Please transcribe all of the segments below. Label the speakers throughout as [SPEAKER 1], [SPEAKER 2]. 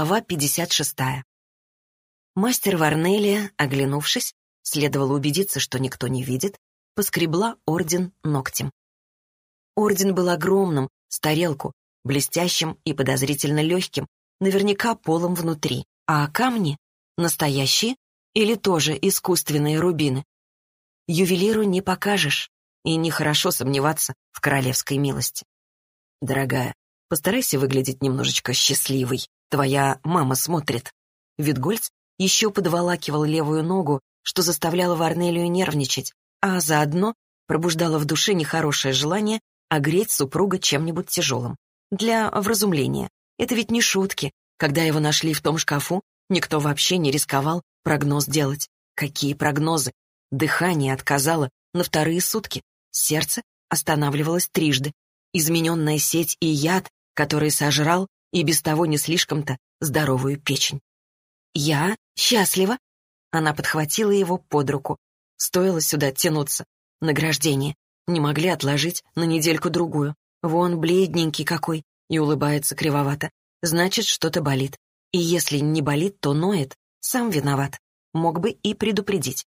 [SPEAKER 1] Глава 56. Мастер Варнелия, оглянувшись, следовало убедиться, что никто не видит, поскребла орден ногтем. Орден был огромным, с тарелку, блестящим и подозрительно легким, наверняка полом внутри, а камни — настоящие или тоже искусственные рубины. Ювелиру не покажешь, и нехорошо сомневаться в королевской милости. Дорогая, постарайся выглядеть немножечко счастливой, Твоя мама смотрит». Витгольц еще подволакивал левую ногу, что заставляло Варнелию нервничать, а заодно пробуждало в душе нехорошее желание огреть супруга чем-нибудь тяжелым. Для вразумления. Это ведь не шутки. Когда его нашли в том шкафу, никто вообще не рисковал прогноз делать. Какие прогнозы? Дыхание отказало на вторые сутки. Сердце останавливалось трижды. Измененная сеть и яд, который сожрал, и без того не слишком-то здоровую печень. «Я счастлива!» Она подхватила его под руку. Стоило сюда тянуться. Награждение. Не могли отложить на недельку-другую. Вон бледненький какой и улыбается кривовато. Значит, что-то болит. И если не болит, то ноет. Сам виноват. Мог бы и предупредить.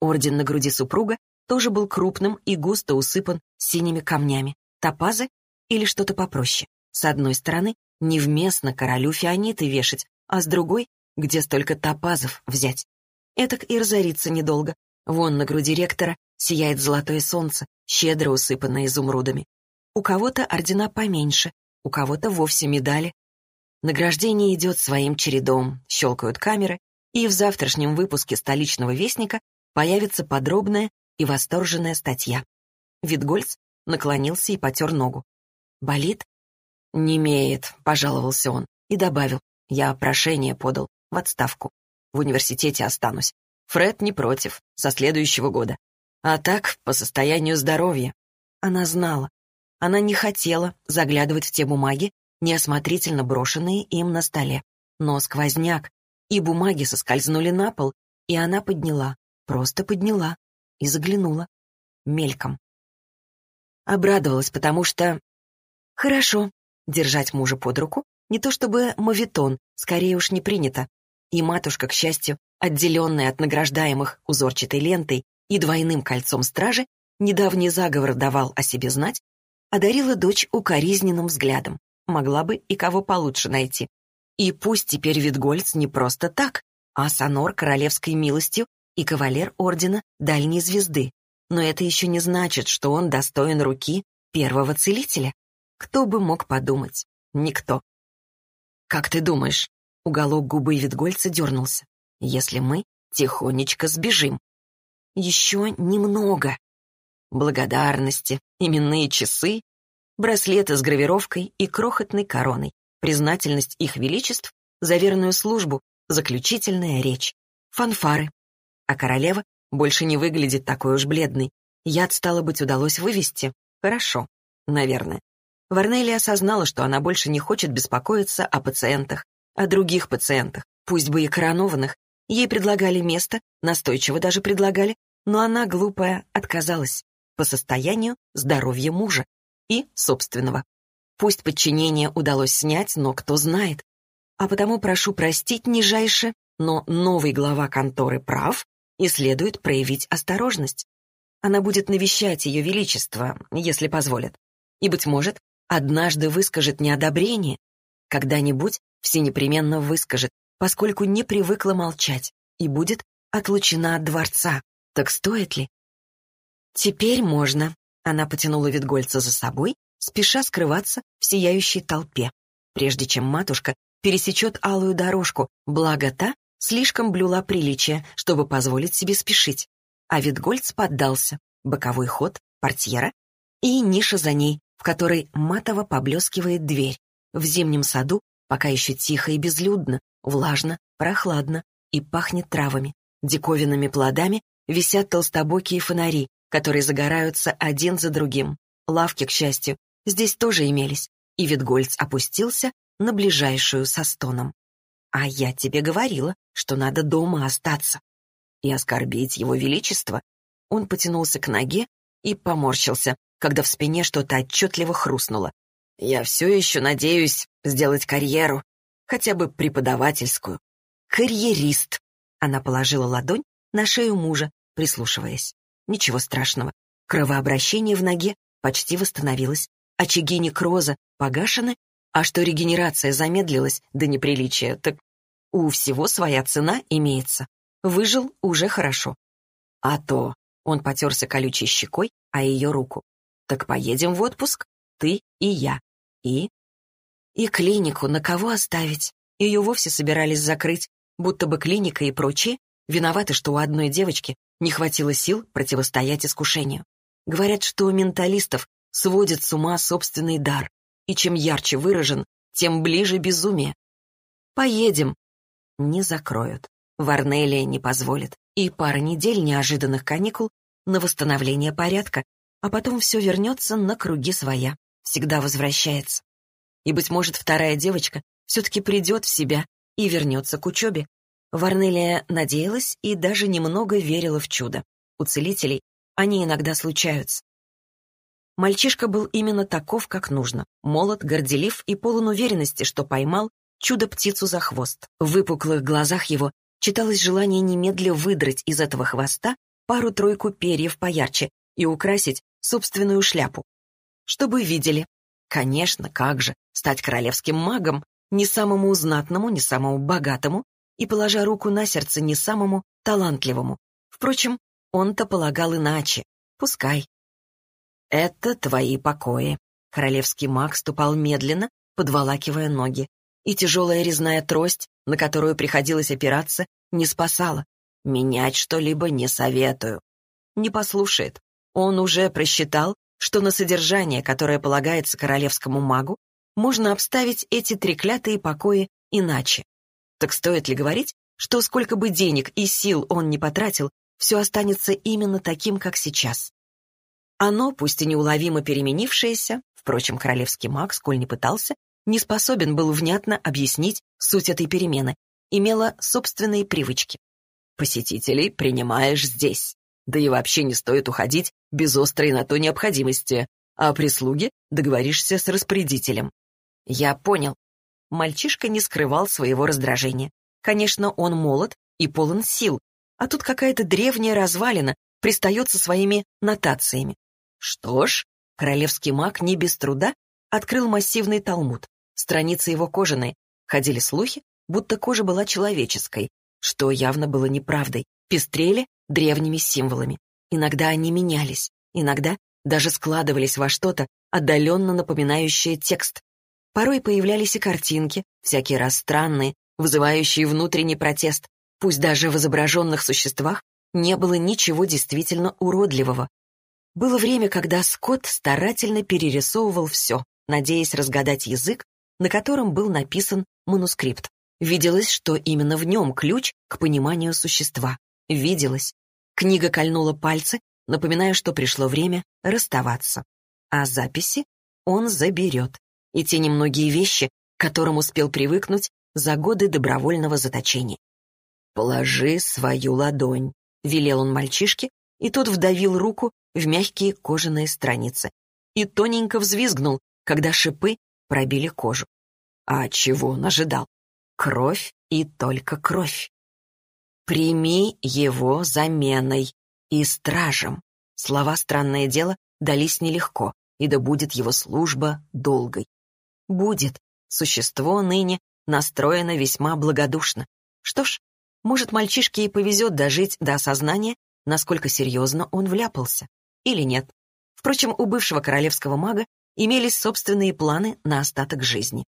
[SPEAKER 1] Орден на груди супруга тоже был крупным и густо усыпан синими камнями. Топазы или что-то попроще. С одной стороны Невместно королю фианиты вешать, а с другой, где столько топазов взять. Этак и разориться недолго. Вон на груди ректора сияет золотое солнце, щедро усыпанное изумрудами. У кого-то ордена поменьше, у кого-то вовсе медали. Награждение идет своим чередом, щелкают камеры, и в завтрашнем выпуске столичного вестника появится подробная и восторженная статья. Витгольц наклонился и потер ногу. «Болит?» «Не имеет», — пожаловался он и добавил. «Я прошение подал в отставку. В университете останусь. Фред не против, со следующего года. А так, по состоянию здоровья». Она знала. Она не хотела заглядывать в те бумаги, неосмотрительно брошенные им на столе. Но сквозняк, и бумаги соскользнули на пол, и она подняла, просто подняла и заглянула. Мельком. Обрадовалась, потому что... Хорошо, Держать мужа под руку не то чтобы мавитон, скорее уж не принято. И матушка, к счастью, отделенная от награждаемых узорчатой лентой и двойным кольцом стражи, недавний заговор давал о себе знать, одарила дочь укоризненным взглядом. Могла бы и кого получше найти. И пусть теперь Витгольц не просто так, а сонор королевской милостью и кавалер ордена Дальней Звезды. Но это еще не значит, что он достоин руки первого целителя. Кто бы мог подумать? Никто. «Как ты думаешь?» Уголок губы Витгольца дернулся. «Если мы тихонечко сбежим?» «Еще немного». Благодарности, именные часы, браслеты с гравировкой и крохотной короной, признательность их величеств за верную службу, заключительная речь, фанфары. А королева больше не выглядит такой уж бледной. Яд, стало быть, удалось вывести. Хорошо, наверное. Варнелли осознала, что она больше не хочет беспокоиться о пациентах, о других пациентах, пусть бы и коронованных. Ей предлагали место, настойчиво даже предлагали, но она, глупая, отказалась по состоянию здоровья мужа и собственного. Пусть подчинение удалось снять, но кто знает. А потому прошу простить нижайше, но новый глава конторы прав и следует проявить осторожность. Она будет навещать ее величество, если позволят. И, быть может, однажды выскажет неодобрение, когда-нибудь все непременно выскажет, поскольку не привыкла молчать и будет отлучена от дворца. Так стоит ли? Теперь можно. Она потянула Витгольца за собой, спеша скрываться в сияющей толпе, прежде чем матушка пересечет алую дорожку, благо та слишком блюла приличие, чтобы позволить себе спешить. А Витгольц поддался. Боковой ход, портьера и ниша за ней, в которой матово поблескивает дверь. В зимнем саду пока еще тихо и безлюдно, влажно, прохладно и пахнет травами. Диковинными плодами висят толстобокие фонари, которые загораются один за другим. Лавки, к счастью, здесь тоже имелись, и Витгольц опустился на ближайшую со стоном. «А я тебе говорила, что надо дома остаться и оскорбить его величество». Он потянулся к ноге и поморщился, когда в спине что-то отчетливо хрустнуло. «Я все еще надеюсь сделать карьеру». хотя бы преподавательскую. Карьерист. Она положила ладонь на шею мужа, прислушиваясь. Ничего страшного. Кровообращение в ноге почти восстановилось. Очаги некроза погашены, а что регенерация замедлилась до неприличия, так у всего своя цена имеется. Выжил уже хорошо. А то он потерся колючей щекой, а ее руку. Так поедем в отпуск, ты и я. И? И клинику на кого оставить? Ее вовсе собирались закрыть, будто бы клиника и прочие виноваты, что у одной девочки не хватило сил противостоять искушению. Говорят, что у менталистов сводит с ума собственный дар, и чем ярче выражен, тем ближе безумие. Поедем. Не закроют. Варнелия не позволит. И пара недель неожиданных каникул на восстановление порядка, а потом все вернется на круги своя, всегда возвращается. И, быть может, вторая девочка все-таки придет в себя и вернется к учебе. Варнелия надеялась и даже немного верила в чудо. У целителей они иногда случаются. Мальчишка был именно таков, как нужно. Молод, горделив и полон уверенности, что поймал чудо-птицу за хвост. В выпуклых глазах его читалось желание немедля выдрать из этого хвоста пару-тройку перьев поярче и украсить собственную шляпу. Чтобы видели. Конечно, как же, стать королевским магом, не самому знатному, не самому богатому, и, положа руку на сердце, не самому талантливому. Впрочем, он-то полагал иначе. Пускай. «Это твои покои». Королевский маг ступал медленно, подволакивая ноги. И тяжелая резная трость, на которую приходилось опираться, не спасала. Менять что-либо не советую. Не послушает. Он уже просчитал, что на содержание, которое полагается королевскому магу, можно обставить эти треклятые покои иначе. Так стоит ли говорить, что сколько бы денег и сил он не потратил, все останется именно таким, как сейчас? Оно, пусть и неуловимо переменившееся, впрочем, королевский маг, сколь не пытался, не способен был внятно объяснить суть этой перемены, имело собственные привычки. Посетителей принимаешь здесь. Да и вообще не стоит уходить без острой на то необходимости, а о прислуге договоришься с распорядителем. Я понял. Мальчишка не скрывал своего раздражения. Конечно, он молод и полон сил, а тут какая-то древняя развалина пристает со своими нотациями. Что ж, королевский маг не без труда открыл массивный талмуд. Страницы его кожаные. Ходили слухи, будто кожа была человеческой, что явно было неправдой. Пестрели древними символами. Иногда они менялись, иногда даже складывались во что-то, отдаленно напоминающее текст. Порой появлялись и картинки, всякие раз странные, вызывающие внутренний протест. Пусть даже в изображенных существах не было ничего действительно уродливого, было время, когда Скотт старательно перерисовывал все, надеясь разгадать язык, на котором был написан манускрипт. Виделось, что именно в нем ключ к пониманию существа. Виделось. Книга кольнула пальцы, напоминая, что пришло время расставаться. А записи он заберет. И те немногие вещи, к которым успел привыкнуть за годы добровольного заточения. «Положи свою ладонь», — велел он мальчишке, и тот вдавил руку в мягкие кожаные страницы и тоненько взвизгнул, когда шипы пробили кожу. А чего он ожидал? Кровь и только кровь. «Прими его заменой и стражем». Слова «странное дело» дались нелегко, и да будет его служба долгой. Будет. Существо ныне настроено весьма благодушно. Что ж, может, мальчишке и повезет дожить до осознания, насколько серьезно он вляпался. Или нет. Впрочем, у бывшего королевского мага имелись собственные планы на остаток жизни.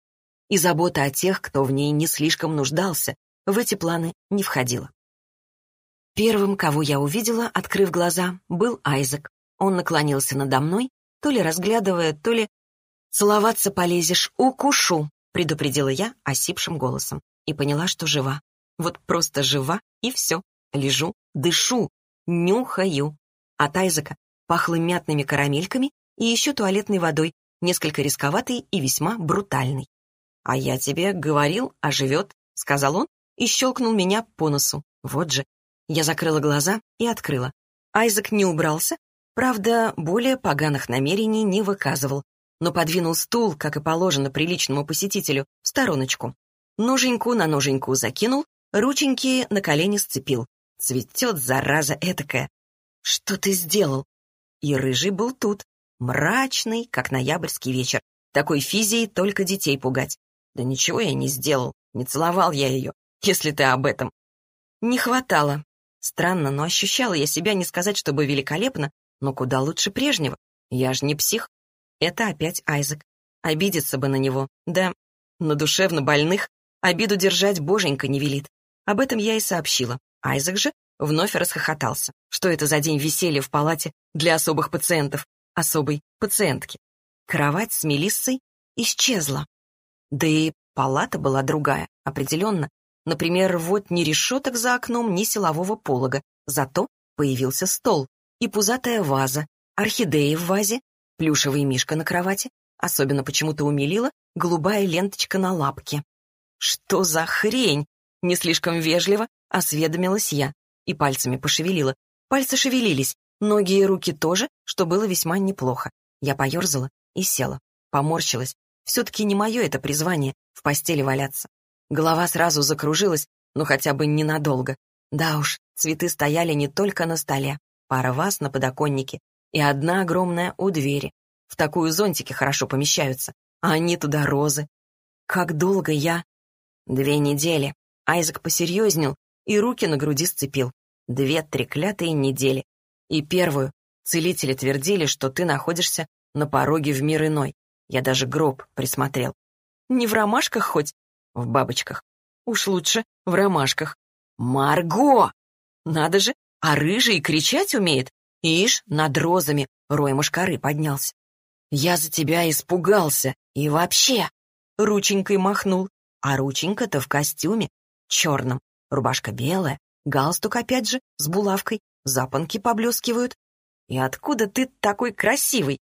[SPEAKER 1] И забота о тех, кто в ней не слишком нуждался, в эти планы не входила. Первым, кого я увидела, открыв глаза, был Айзек. Он наклонился надо мной, то ли разглядывая, то ли... «Целоваться полезешь, укушу», — предупредила я осипшим голосом. И поняла, что жива. Вот просто жива, и все. Лежу, дышу, нюхаю. От Айзека пахло мятными карамельками и еще туалетной водой, несколько рисковатой и весьма брутальной. «А я тебе говорил, оживет», — сказал он и щелкнул меня по носу. Вот же. Я закрыла глаза и открыла. Айзек не убрался, правда, более поганых намерений не выказывал, но подвинул стул, как и положено приличному посетителю, в стороночку. Ноженьку на ноженьку закинул, рученьки на колени сцепил. Цветет, зараза этакая. Что ты сделал? И рыжий был тут, мрачный, как ноябрьский вечер. Такой физией только детей пугать. Да ничего я не сделал, не целовал я ее, если ты об этом. Не хватало. Странно, но ощущала я себя не сказать, чтобы великолепно, но куда лучше прежнего. Я ж не псих. Это опять Айзек. Обидеться бы на него. Да, на душевно больных обиду держать боженька не велит. Об этом я и сообщила. Айзек же вновь расхохотался. Что это за день веселья в палате для особых пациентов, особой пациентки? Кровать с Мелиссой исчезла. Да и палата была другая, определенно. Например, вот ни решеток за окном, ни силового полога. Зато появился стол и пузатая ваза, орхидеи в вазе, плюшевый мишка на кровати, особенно почему-то умилила голубая ленточка на лапке. «Что за хрень?» — не слишком вежливо осведомилась я и пальцами пошевелила. Пальцы шевелились, ноги и руки тоже, что было весьма неплохо. Я поерзала и села, поморщилась. Все-таки не мое это призвание — в постели валяться. Голова сразу закружилась, но хотя бы ненадолго. Да уж, цветы стояли не только на столе, пара ваз на подоконнике и одна огромная у двери. В такую зонтики хорошо помещаются, а они туда розы. Как долго я... Две недели. Айзек посерьезнел и руки на груди сцепил. Две треклятые недели. И первую. Целители твердили, что ты находишься на пороге в мир иной. Я даже гроб присмотрел. Не в ромашках хоть? В бабочках. Уж лучше в ромашках. Марго! Надо же, а рыжий кричать умеет. Ишь, над розами рой мошкары поднялся. Я за тебя испугался. И вообще. Рученькой махнул. А рученька-то в костюме, черном. Рубашка белая, галстук опять же, с булавкой, запонки поблескивают. И откуда ты такой красивый?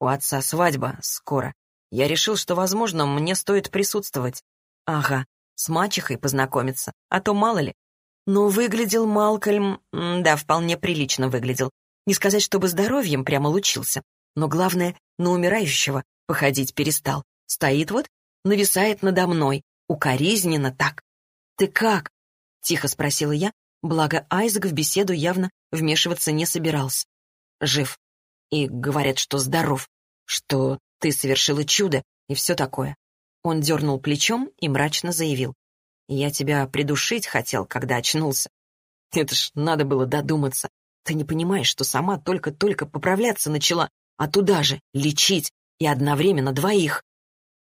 [SPEAKER 1] У отца свадьба скоро. Я решил, что, возможно, мне стоит присутствовать. Ага, с мачехой познакомиться, а то мало ли. Но выглядел Малкольм... Да, вполне прилично выглядел. Не сказать, чтобы здоровьем прямо лучился. Но главное, на умирающего походить перестал. Стоит вот, нависает надо мной, укоризненно так. «Ты как?» — тихо спросила я, благо Айзек в беседу явно вмешиваться не собирался. «Жив и говорят, что здоров, что ты совершила чудо и все такое. Он дернул плечом и мрачно заявил. Я тебя придушить хотел, когда очнулся. Это ж надо было додуматься. Ты не понимаешь, что сама только-только поправляться начала, а туда же лечить и одновременно двоих.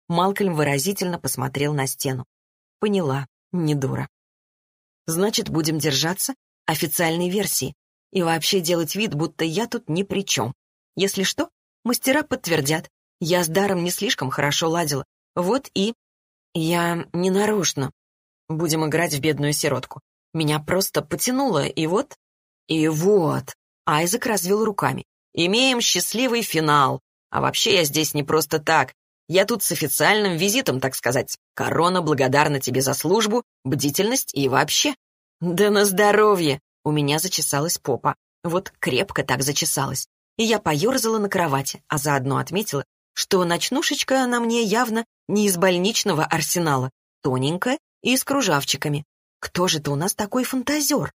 [SPEAKER 1] Малкольм выразительно посмотрел на стену. Поняла, не дура. Значит, будем держаться официальной версии и вообще делать вид, будто я тут ни при чем. Если что, мастера подтвердят. Я с даром не слишком хорошо ладила. Вот и... Я не нарочно. Будем играть в бедную сиротку. Меня просто потянуло, и вот... И вот... Айзек развел руками. Имеем счастливый финал. А вообще я здесь не просто так. Я тут с официальным визитом, так сказать. Корона благодарна тебе за службу, бдительность и вообще. Да на здоровье! У меня зачесалась попа. Вот крепко так зачесалась и я поерзала на кровати, а заодно отметила, что ночнушечка на мне явно не из больничного арсенала, тоненькая и с кружавчиками. Кто же ты у нас такой фантазер?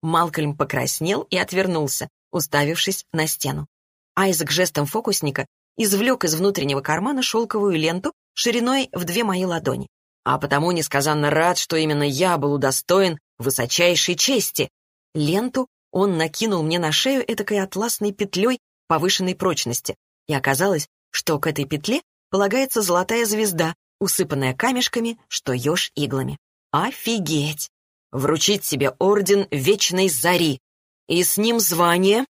[SPEAKER 1] Малкольм покраснел и отвернулся, уставившись на стену. Айзек жестом фокусника извлек из внутреннего кармана шелковую ленту шириной в две мои ладони. А потому несказанно рад, что именно я был удостоен высочайшей чести. Ленту он накинул мне на шею этакой атласной петлей повышенной прочности, и оказалось, что к этой петле полагается золотая звезда, усыпанная камешками, что еж иглами. Офигеть! Вручить себе орден Вечной Зари. И с ним звание...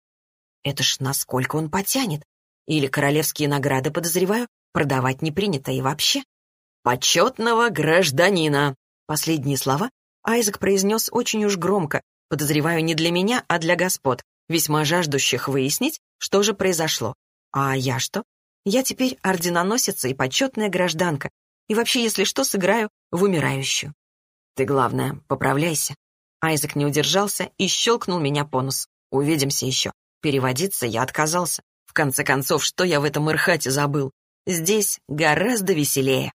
[SPEAKER 1] Это ж насколько он потянет. Или королевские награды, подозреваю, продавать не принято и вообще. «Почетного гражданина!» Последние слова Айзек произнес очень уж громко, Подозреваю, не для меня, а для господ, весьма жаждущих выяснить, что же произошло. А я что? Я теперь орденоносица и почетная гражданка. И вообще, если что, сыграю в умирающую. Ты, главное, поправляйся. Айзек не удержался и щелкнул меня по носу. Увидимся еще. Переводиться я отказался. В конце концов, что я в этом Ирхате забыл? Здесь гораздо веселее.